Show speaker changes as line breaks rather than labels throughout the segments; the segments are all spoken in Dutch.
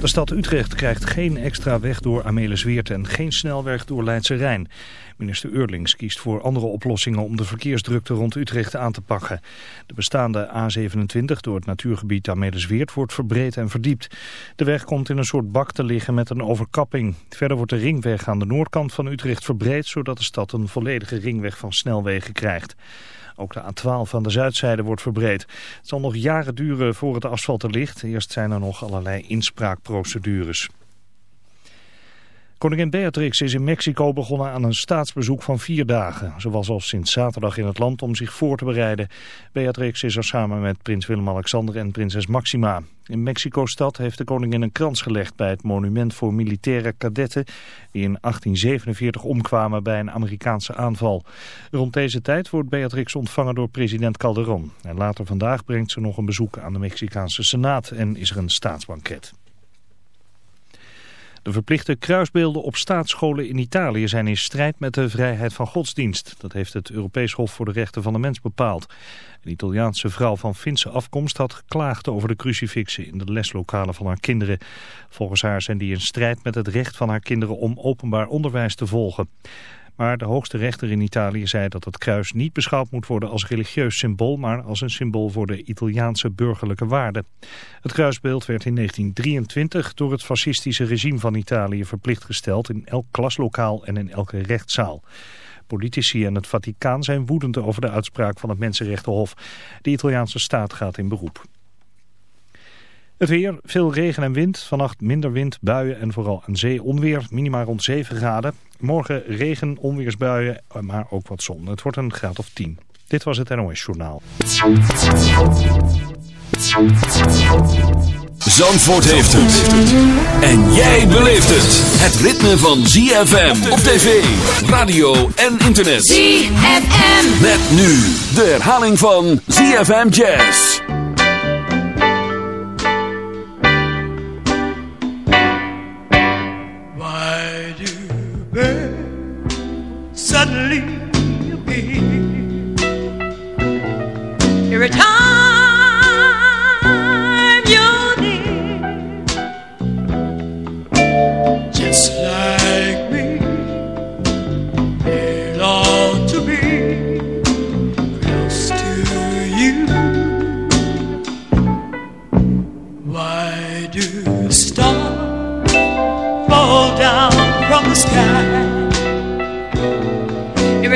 De stad Utrecht krijgt geen extra weg door Amelisweert en geen snelweg door Leidse Rijn. Minister Eurlings kiest voor andere oplossingen om de verkeersdrukte rond Utrecht aan te pakken. De bestaande A27 door het natuurgebied Amelisweert wordt verbreed en verdiept. De weg komt in een soort bak te liggen met een overkapping. Verder wordt de ringweg aan de noordkant van Utrecht verbreed zodat de stad een volledige ringweg van snelwegen krijgt. Ook de A12 aan de zuidzijde wordt verbreed. Het zal nog jaren duren voor het asfalt er ligt. Eerst zijn er nog allerlei inspraakprocedures. Koningin Beatrix is in Mexico begonnen aan een staatsbezoek van vier dagen. Ze was al sinds zaterdag in het land om zich voor te bereiden. Beatrix is er samen met prins Willem-Alexander en prinses Maxima. In Mexico-stad heeft de koningin een krans gelegd bij het monument voor militaire kadetten... die in 1847 omkwamen bij een Amerikaanse aanval. Rond deze tijd wordt Beatrix ontvangen door president Calderon. En later vandaag brengt ze nog een bezoek aan de Mexicaanse Senaat en is er een staatsbanket. De verplichte kruisbeelden op staatsscholen in Italië zijn in strijd met de vrijheid van godsdienst. Dat heeft het Europees Hof voor de Rechten van de Mens bepaald. Een Italiaanse vrouw van Finse afkomst had geklaagd over de crucifixen in de leslokalen van haar kinderen. Volgens haar zijn die in strijd met het recht van haar kinderen om openbaar onderwijs te volgen. Maar de hoogste rechter in Italië zei dat het kruis niet beschouwd moet worden als religieus symbool, maar als een symbool voor de Italiaanse burgerlijke waarden. Het kruisbeeld werd in 1923 door het fascistische regime van Italië verplicht gesteld in elk klaslokaal en in elke rechtszaal. Politici en het Vaticaan zijn woedend over de uitspraak van het Mensenrechtenhof. De Italiaanse staat gaat in beroep. Het weer, veel regen en wind. Vannacht minder wind, buien en vooral aan zee onweer. Minima rond 7 graden. Morgen regen, onweersbuien, maar ook wat zon. Het wordt een graad of 10. Dit was het NOS Journaal.
Zandvoort heeft het. En jij beleeft het. Het ritme van ZFM op tv, radio en internet.
ZFM.
Met nu de herhaling van ZFM Jazz.
Suddenly appear every time you're near? Just like me, they long to be close to you. Why do stars? fall down from the sky.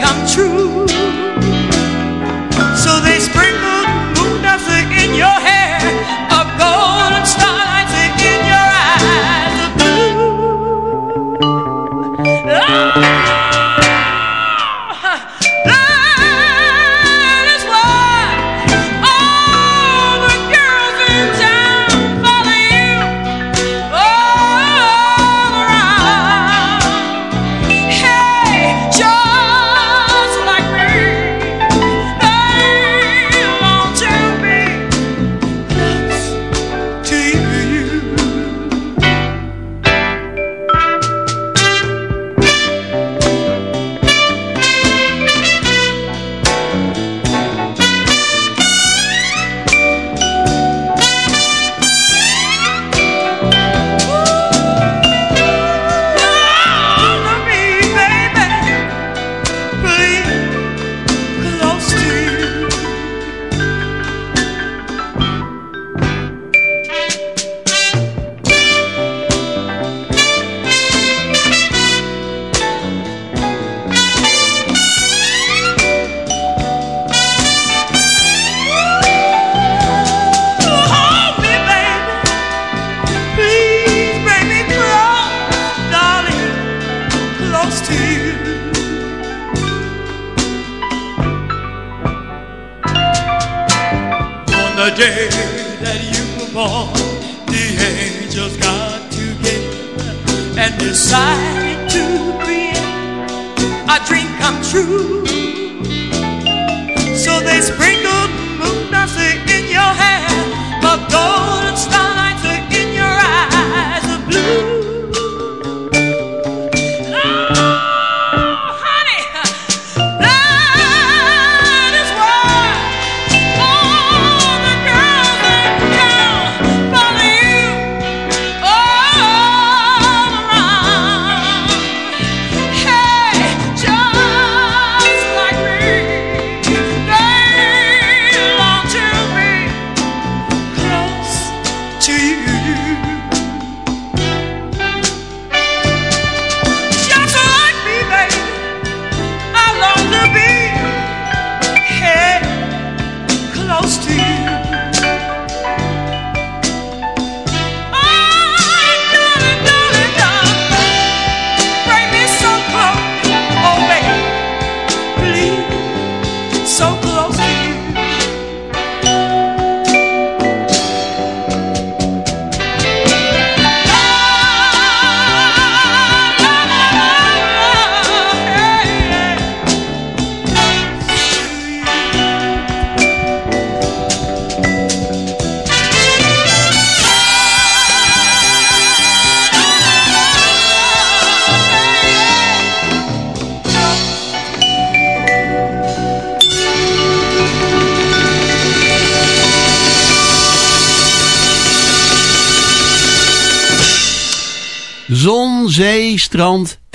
come true.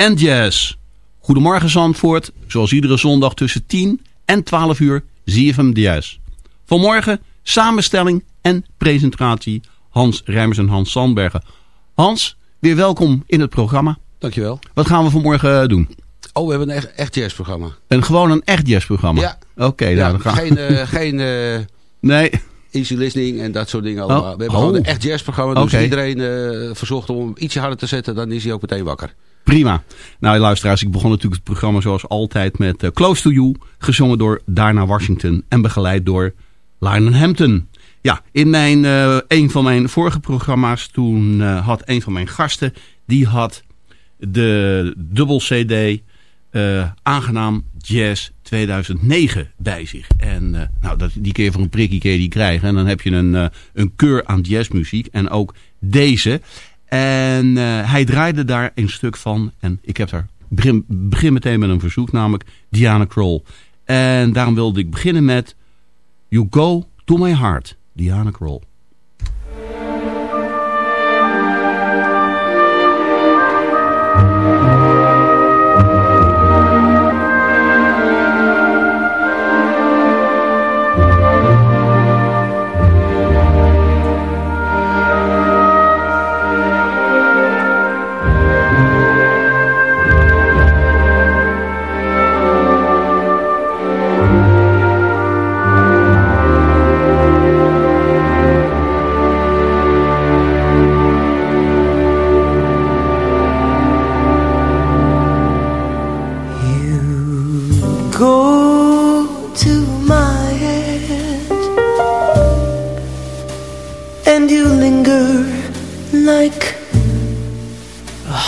En jazz. Goedemorgen Zandvoort, zoals iedere zondag tussen 10 en 12 uur ZFM Jazz. Vanmorgen samenstelling en presentatie Hans Rijmers en Hans Sandbergen. Hans, weer welkom in het programma.
Dankjewel.
Wat gaan we vanmorgen eh, doen?
Oh, we hebben een echt, echt jazzprogramma.
Een, gewoon een echt jazzprogramma?
Ja.
Oké, nou
ja,
dan gaan
geen eh, geen eh,
Nee,
easy listening en dat soort dingen allemaal.
Oh.
We hebben gewoon
Oh.
een echt jazzprogramma. Dus iedereen verzocht om hem ietsje harder te zetten. Dan is hij ook meteen wakker.
Prima. Nou luisteraars, ik begon natuurlijk het programma zoals altijd met eh, Close to You. Gezongen door Darna Washington en begeleid door Lionel Hampton. Ja, in mijn, eh, een van mijn vorige programma's, toen eh, had een van mijn gasten, die had de dubbel CD Aangenaam Jazz 2009 bij zich. En nou, dat, die keer voor een prikkie je die krijgen. En dan heb je een, een keur aan jazzmuziek. En ook deze. En eh, hij draaide daar een stuk van. En ik heb daar begin, begin meteen met een verzoek, namelijk Diana Kroll. En daarom wilde ik beginnen met You Go To My Heart, Diana Kroll.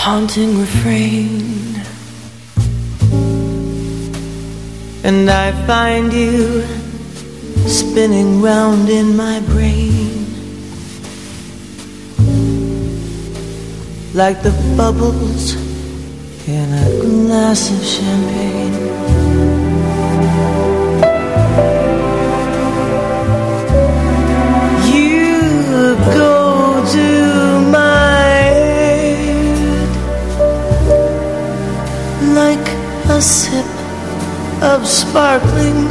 Haunting refrain. And I find you spinning round in my brain. Like the bubbles in a glass of champagne of sparkling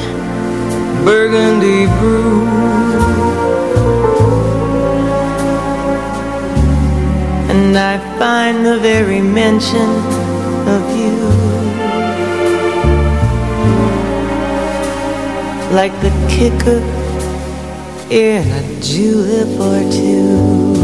burgundy brew. And I find the very mention of you like the kicker in a julep or two.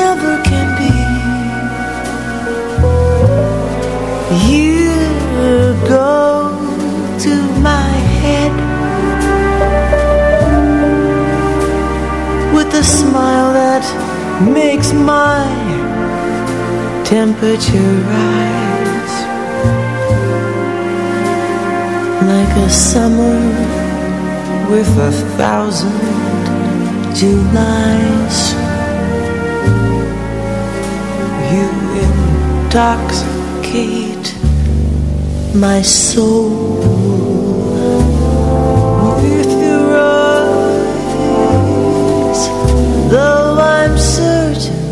never can be? You go to my head with a smile that makes my temperature rise like a summer with a thousand Julys. You intoxicate my soul with your eyes, though I'm certain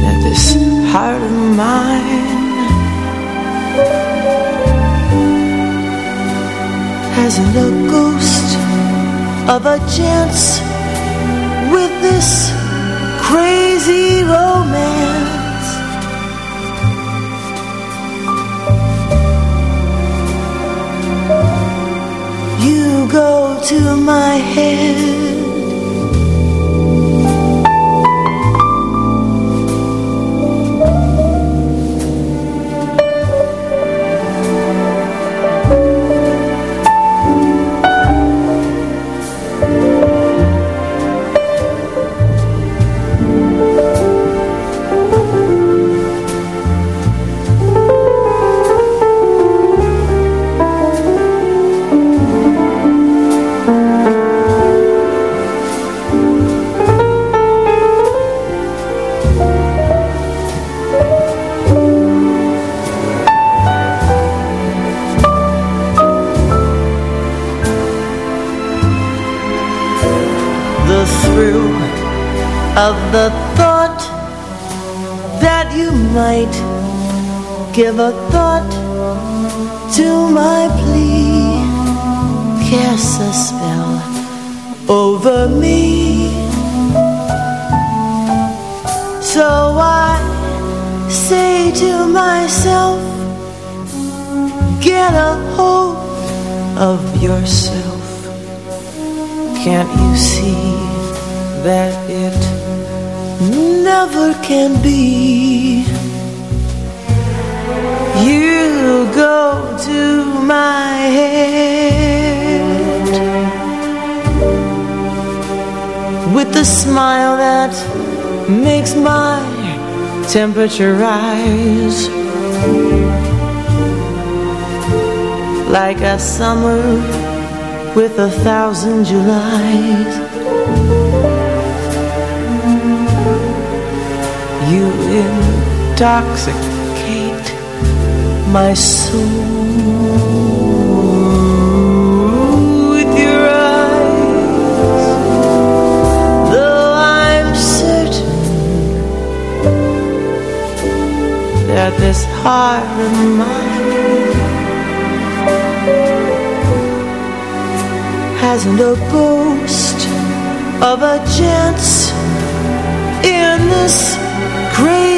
that this heart of mine hasn't a ghost of a chance with this crazy romance. You go to my head. Give a thought to my plea, cast a spell over me. So I say to myself, get a hold of yourself. Can't you see that it never can be? You go to my head with the smile that makes my temperature rise like a summer with a thousand Julys. You intoxicate my soul with your eyes, though I'm certain that this heart of mine hasn't a ghost of a chance in this crazy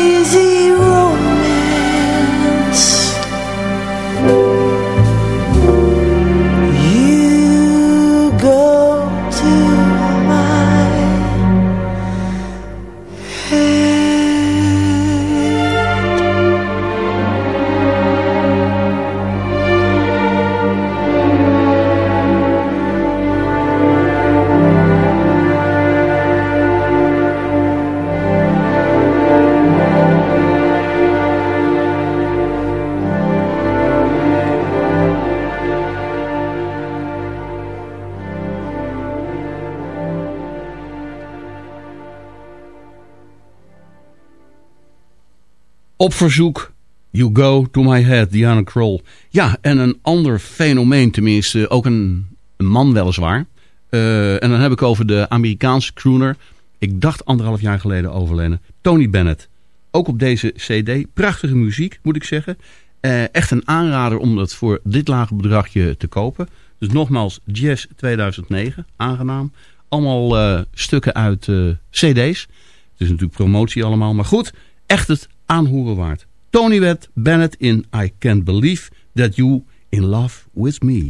Op verzoek, You Go To My Head, Diana Kroll. Ja, en een ander fenomeen, tenminste, ook een, man weliswaar. Eh, en dan heb ik over de Amerikaanse crooner ik dacht anderhalf jaar geleden overleden. Tony Bennett. Ook op deze cd. Prachtige muziek, moet ik zeggen. Eh, echt een aanrader om dat voor dit lage bedragje te kopen. Dus nogmaals, Jazz 2009. Aangenaam. Allemaal eh, stukken uit cd's. Het is natuurlijk promotie allemaal. Maar goed, echt het aanhoren waard. Tony Bennett in I Can't Believe That You In Love With Me.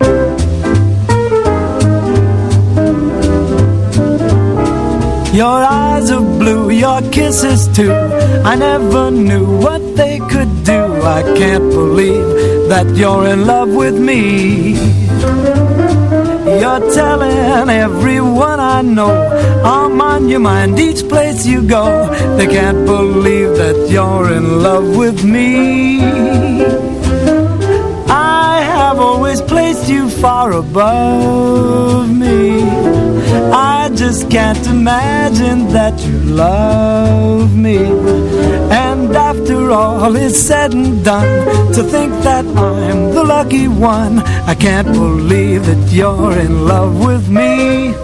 Your eyes are blue, your kisses too. I never knew what they could do. I can't believe that you're in love with me. You're telling everyone I know I'm on your mind each place you go. They can't believe that you're in love with me. I have always placed you far above me. I just can't imagine that you love me. And after all is said and done, to think that I'm the lucky one, I can't believe that you're in love with me.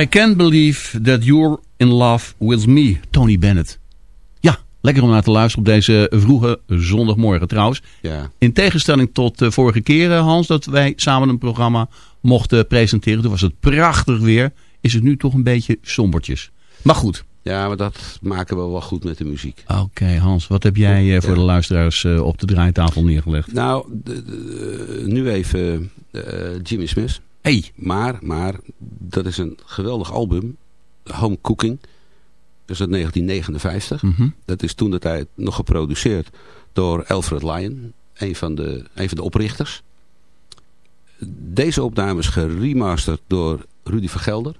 I can't believe that you're in love with me, Tony Bennett. Ja, lekker om naar te luisteren op deze vroege zondagmorgen trouwens.
Ja.
In tegenstelling tot de vorige keren, Hans, dat wij samen een programma mochten presenteren. Toen was het prachtig weer. Is het nu toch een beetje sombertjes. Maar goed.
Ja, maar dat maken we wel goed met de muziek.
Oké, Hans, wat heb jij eh, voor de luisteraars eh, op de draaitafel neergelegd?
Nou, de, de, nu even uh, Jimmy Smith.
Hey.
Maar, maar, dat is een geweldig album. Home Cooking. Dat is uit 1959.
Mhm.
Dat is toen de tijd nog geproduceerd door Alfred Lyon. Een van de, een van de oprichters. Deze opname is geremasterd door Rudy Vergelder.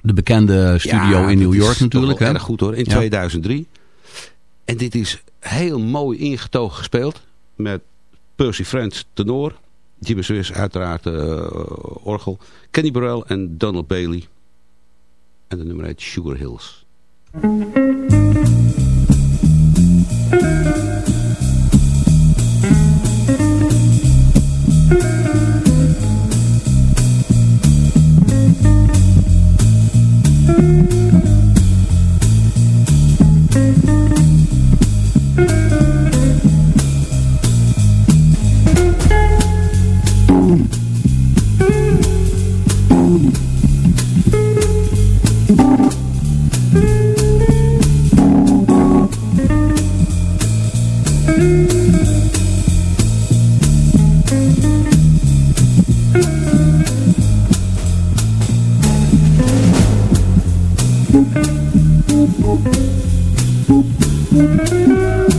De bekende studio
Ja,
in New York natuurlijk. Hè?
erg goed hoor. In
Ja.
2003. En dit is heel mooi ingetogen gespeeld. Met Percy Friends tenor. Jimmy Swiss uiteraard eh, orgel. Kenny Burrell en Donald Bailey. En de nummer heet Sugar Hills. Müzik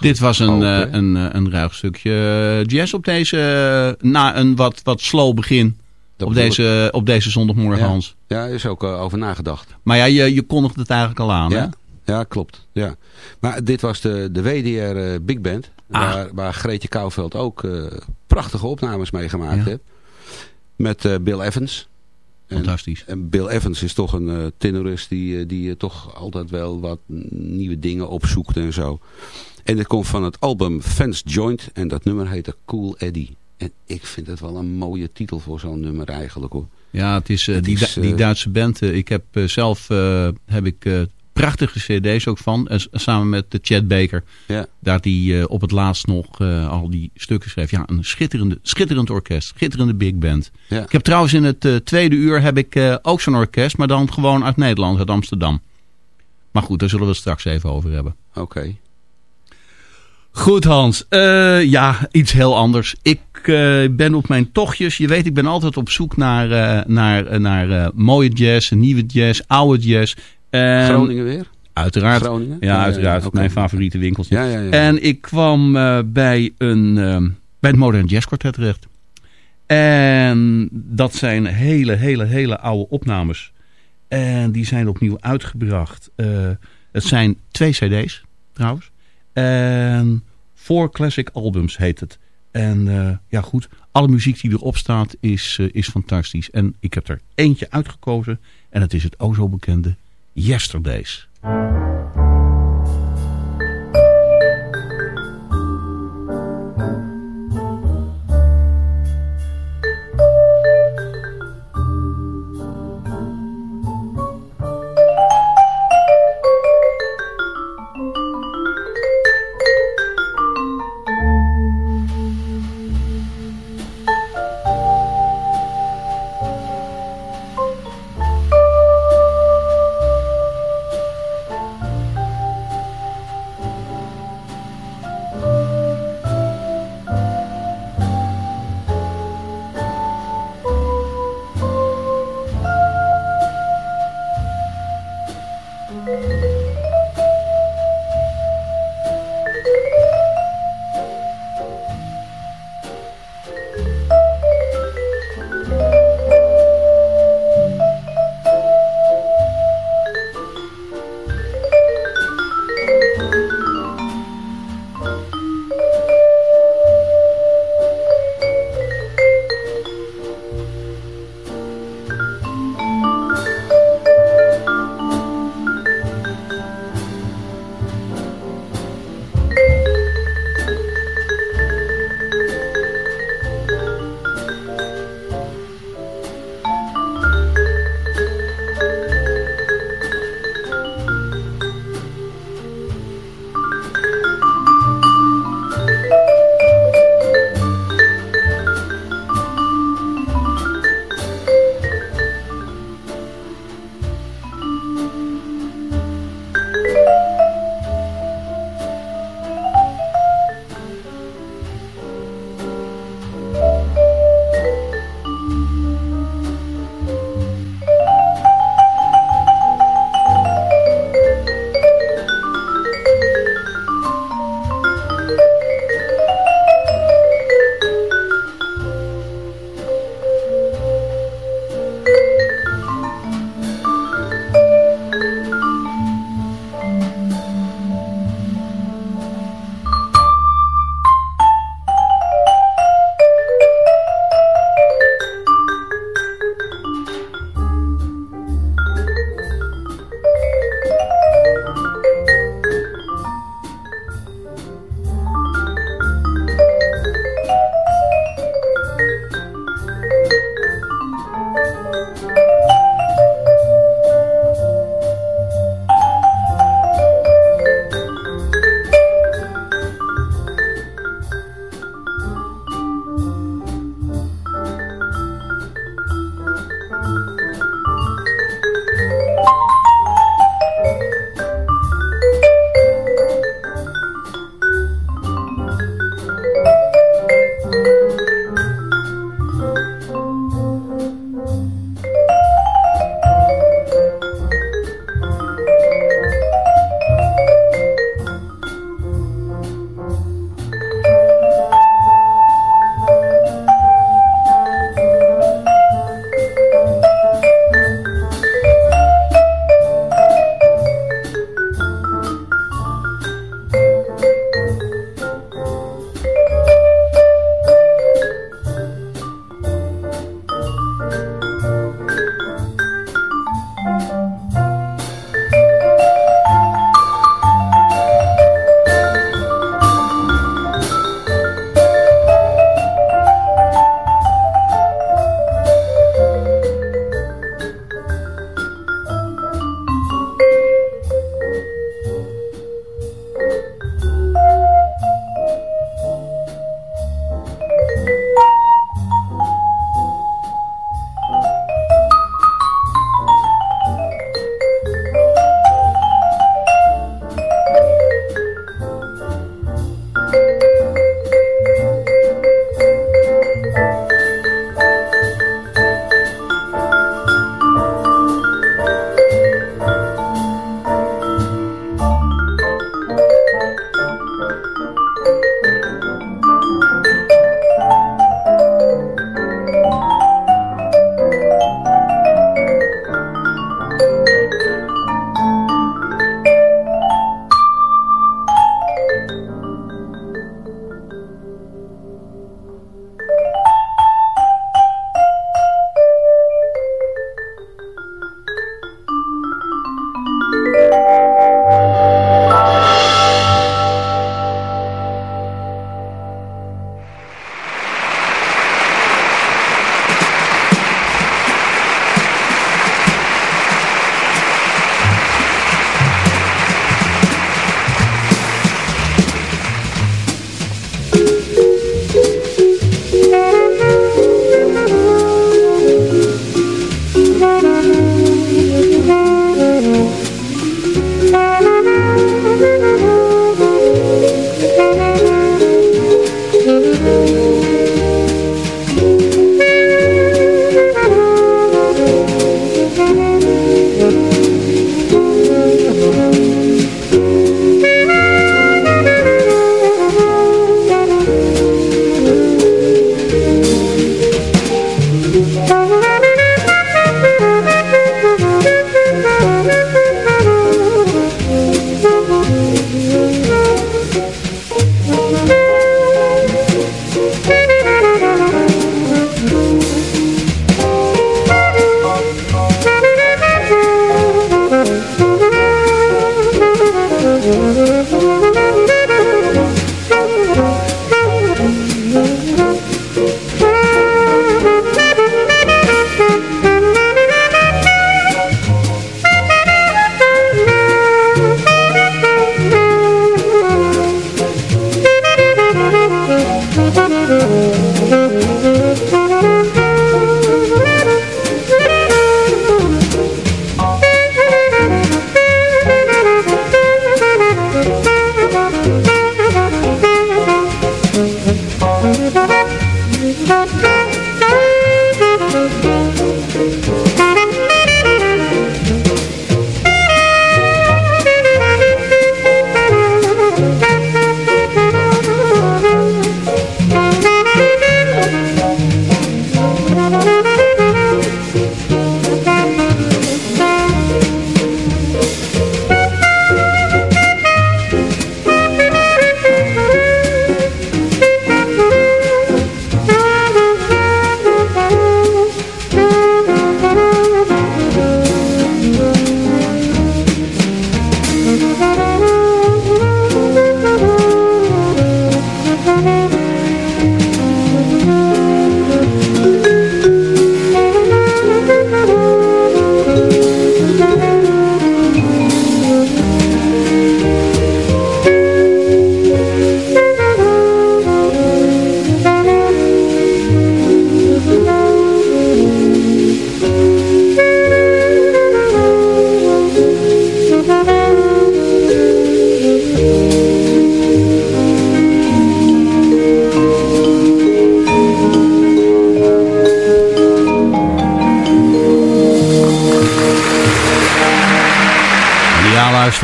Dit was een,
hopen,
eh,
hè?
een, eh, een ruig stukje eh, jazz op deze, eh, na een wat, wat slow begin
Dat
op deze, op deze zondagmorgen,
Ja.
Hans.
Ja, is ook eh, over nagedacht.
Maar ja, je, je het eigenlijk al aan, hè?
Ja, ja klopt. Ja. Maar dit was de, de WDR eh, Big Band.
Ah.
Waar, waar Greetje Kouwveld ook eh, prachtige opnames mee gemaakt
Ja.
heeft. Met eh, Bill Evans.
Fantastisch.
en Bill Evans is toch een eh, tenorist die, eh, die eh, toch altijd wel wat nieuwe dingen opzoekt en zo. En dit komt van het album Fans Joint. En dat nummer heette Cool Eddie. En ik vind het wel een mooie titel voor zo'n nummer eigenlijk hoor.
Ja, het is,
Het
die,
is,
die Duitse band. ik heb zelf heb ik, prachtige cd's ook van. eh, samen met de Chad Baker.
Ja.
Daar die eh, op het laatst nog eh, al die stukken schreef. Ja, een schitterende, schitterend orkest. Schitterende big band.
Ja.
Ik heb trouwens in het eh, tweede uur heb ik eh, ook zo'n orkest. Maar dan gewoon uit Nederland, uit Amsterdam. Maar goed, daar zullen we het straks even over hebben.
Oké.
Goed Hans, Eh, ja, iets heel anders. Ik eh, ben op mijn tochtjes, je weet ik ben altijd op zoek naar, eh, naar, eh, naar eh, mooie jazz, nieuwe jazz, oude jazz. En-
Groningen weer?
Uiteraard.
Groningen?
Ja, uiteraard. Mijn favoriete winkeltje.
Ja, ja, ja.
En ik kwam eh, bij, een, ehm, bij het Modern Jazz Quartet terecht. En dat zijn hele, hele, hele oude opnames. En die zijn opnieuw uitgebracht. Eh, het zijn twee cd's trouwens. En four classic albums heet het. En eh, ja goed, alle muziek die erop staat is, eh, is fantastisch. En ik heb er eentje uitgekozen. En het is het o zo bekende Yesterdays.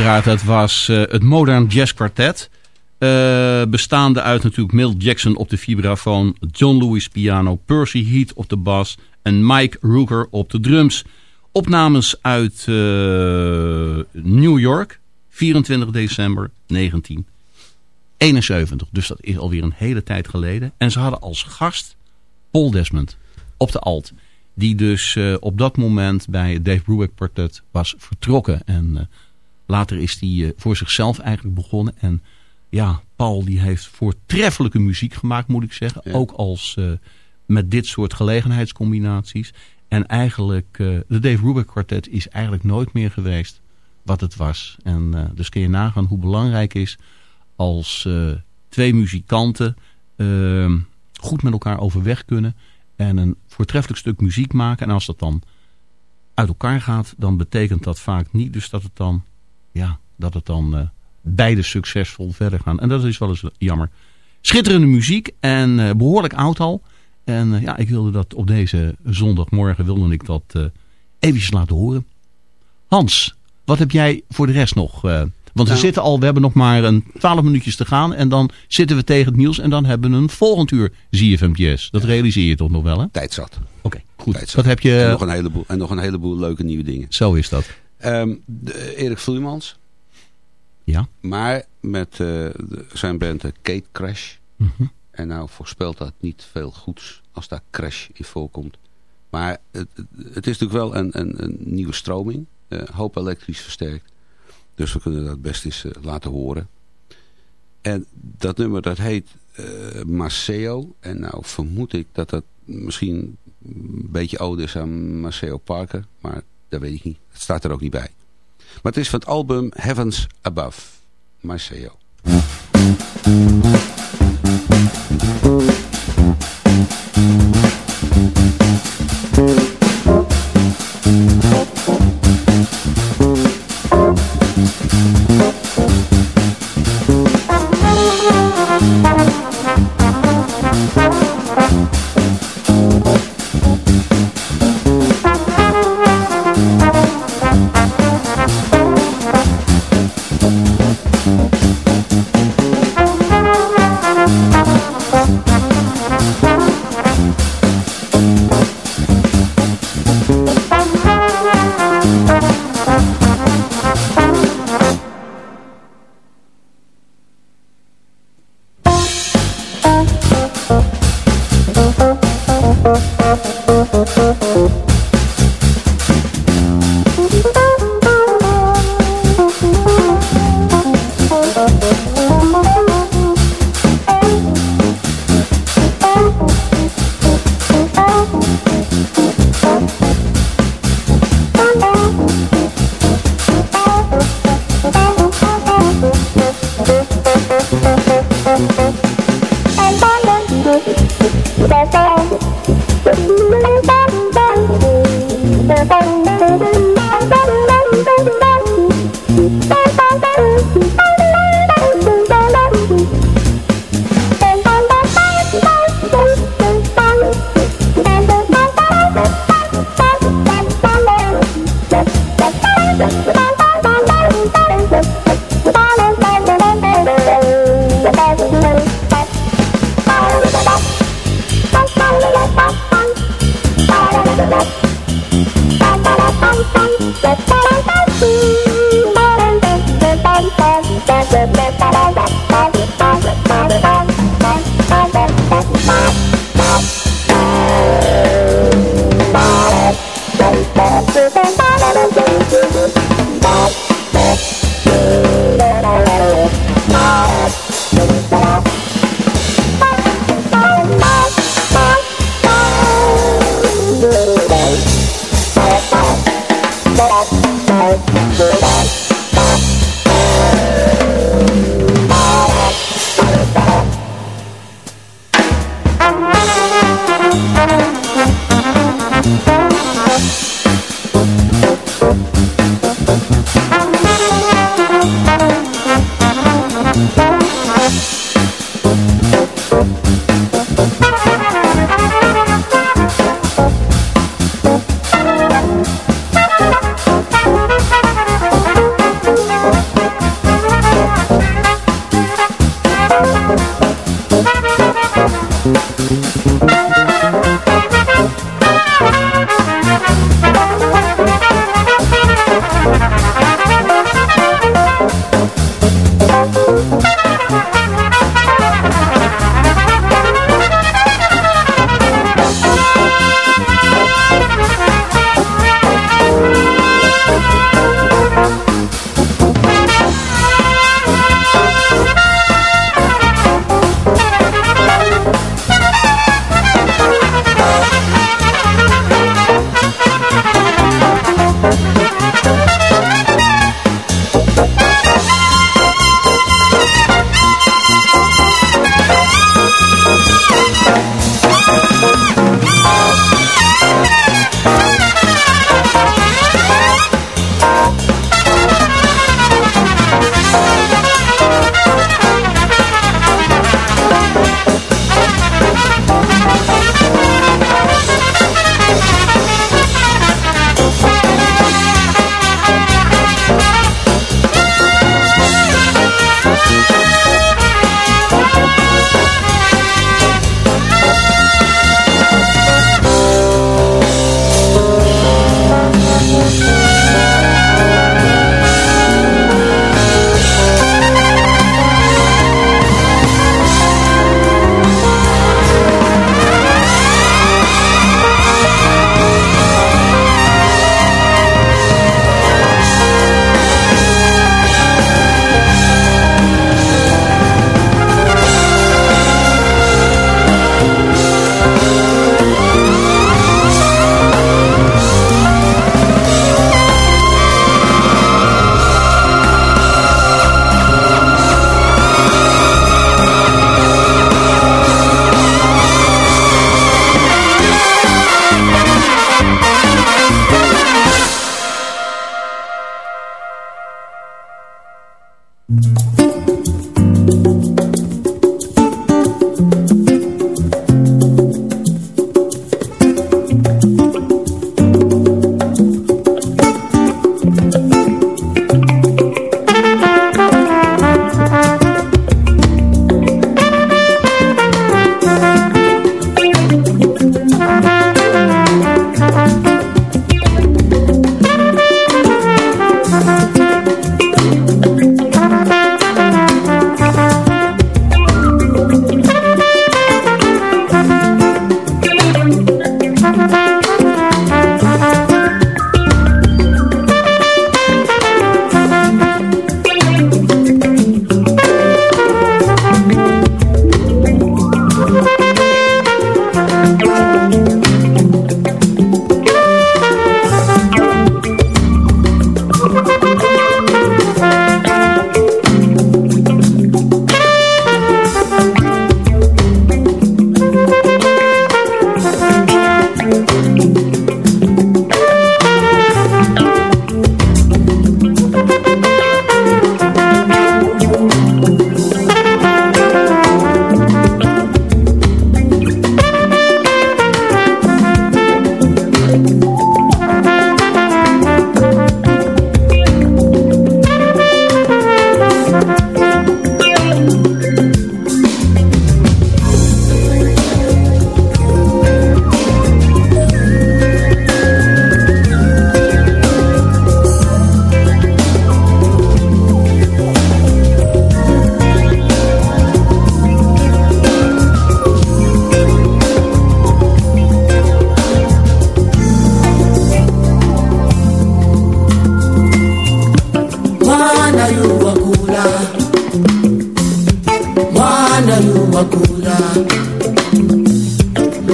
Dat was uh, het Modern Jazz Quartet. Uh, bestaande uit natuurlijk Milt Jackson op de vibrafoon, John Lewis piano, Percy Heath op de bas en Mike Rooker op de drums. Opnames uit uh, New York, 24 december 1971. Dus dat is alweer een hele tijd geleden. En ze hadden als gast Paul Desmond op de alt. Die dus op dat moment bij het Dave Brubeck Quartet was vertrokken. En later is hij uh, voor zichzelf eigenlijk begonnen. En ja, Paul die heeft voortreffelijke muziek gemaakt moet ik zeggen. Ja. Ook als met dit soort gelegenheidscombinaties. En eigenlijk, de Dave Brubeck Quartet is eigenlijk nooit meer geweest wat het was. En dus kun je nagaan hoe belangrijk is als twee muzikanten ehm, goed met elkaar overweg kunnen en een voortreffelijk stuk muziek maken. En als dat dan uit elkaar gaat, dan betekent dat vaak niet dus dat het dan, ja, dat het dan uh, beide succesvol verder gaan. En dat is wel eens jammer. Schitterende muziek en uh, behoorlijk oud al. En uh, ja, ik wilde dat op deze zondagmorgen wilde ik dat eventjes laten horen. Hans, wat heb jij voor de rest nog want nou. we zitten al, we hebben nog maar een twaalf minuutjes te gaan. En dan zitten we tegen het nieuws. En dan hebben we een volgend uur ZFM Jazz. Dat ja. realiseer je toch nog wel, hè?
Tijd zat.
Oké, okay, goed. Tijd zat. Dat heb je...
En nog, een heleboel, en nog een heleboel leuke nieuwe dingen.
Zo is dat.
Um, de, Erik Vloeimans.
Ja.
Maar met uh, de, zijn band uh, Kate Crash.
Mm -hmm.
En nou voorspelt dat niet veel goeds als daar Crash in voorkomt. Maar het, het is natuurlijk wel een, een, een nieuwe stroming. Uh, hoop elektrisch versterkt. Dus we kunnen dat best eens uh, laten horen. En dat nummer dat heet uh, Maceo. En nou vermoed ik dat dat misschien een beetje oude is aan Maceo Parker. Maar dat weet ik niet. Het staat er ook niet bij. Maar het is van het album Heavens Above.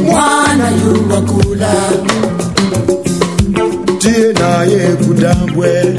mwana yuwakula tiye naye
kudambwe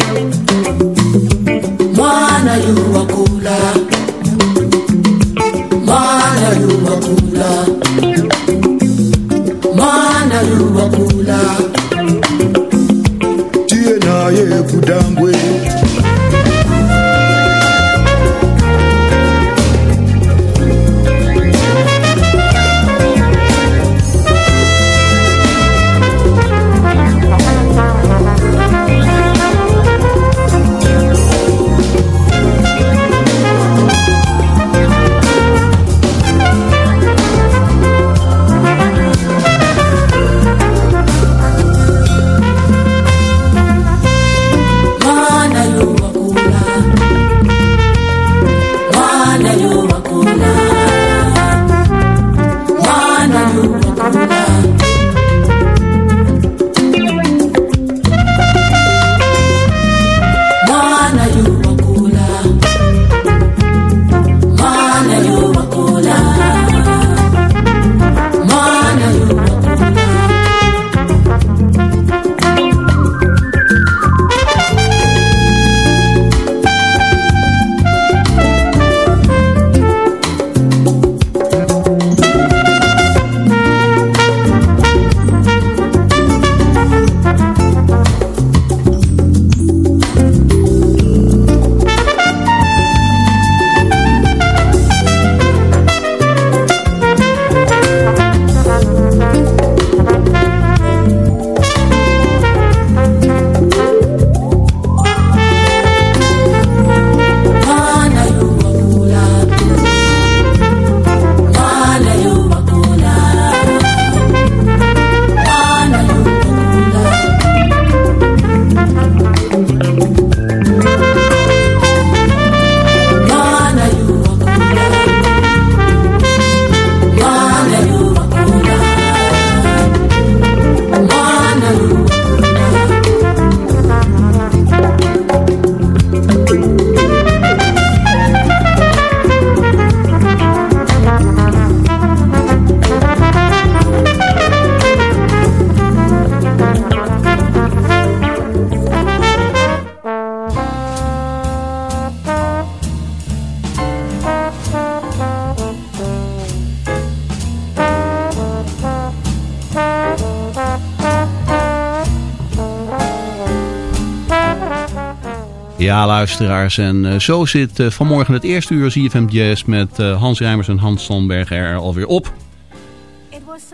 luisteraars. En eh, zo zit eh, vanmorgen het eerste uur ZFM Jazz met eh, Hans Rijmers en Hans Sandberg er alweer op.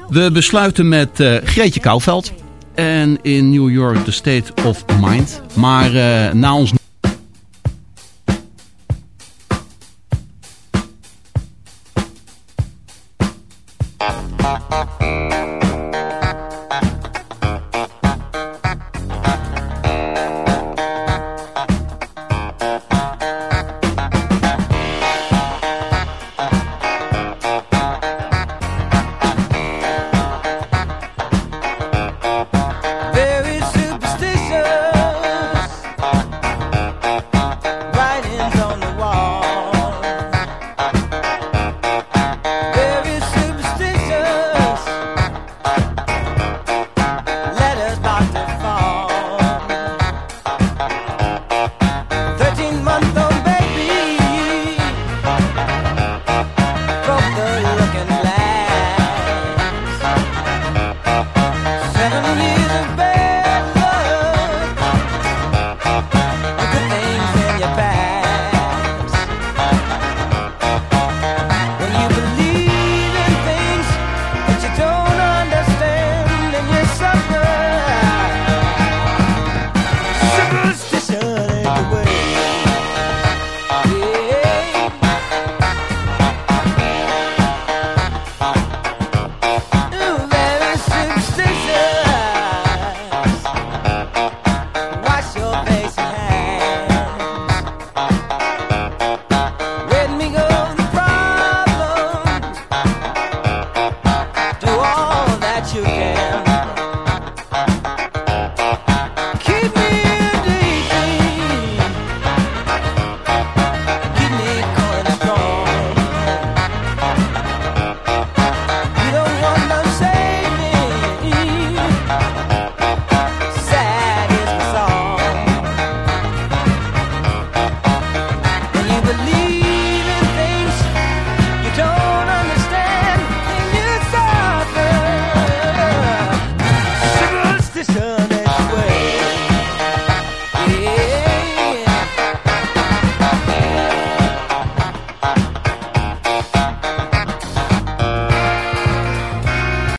We besluiten met Greetje Kouwveld. En in New York The State of Mind. Maar na ons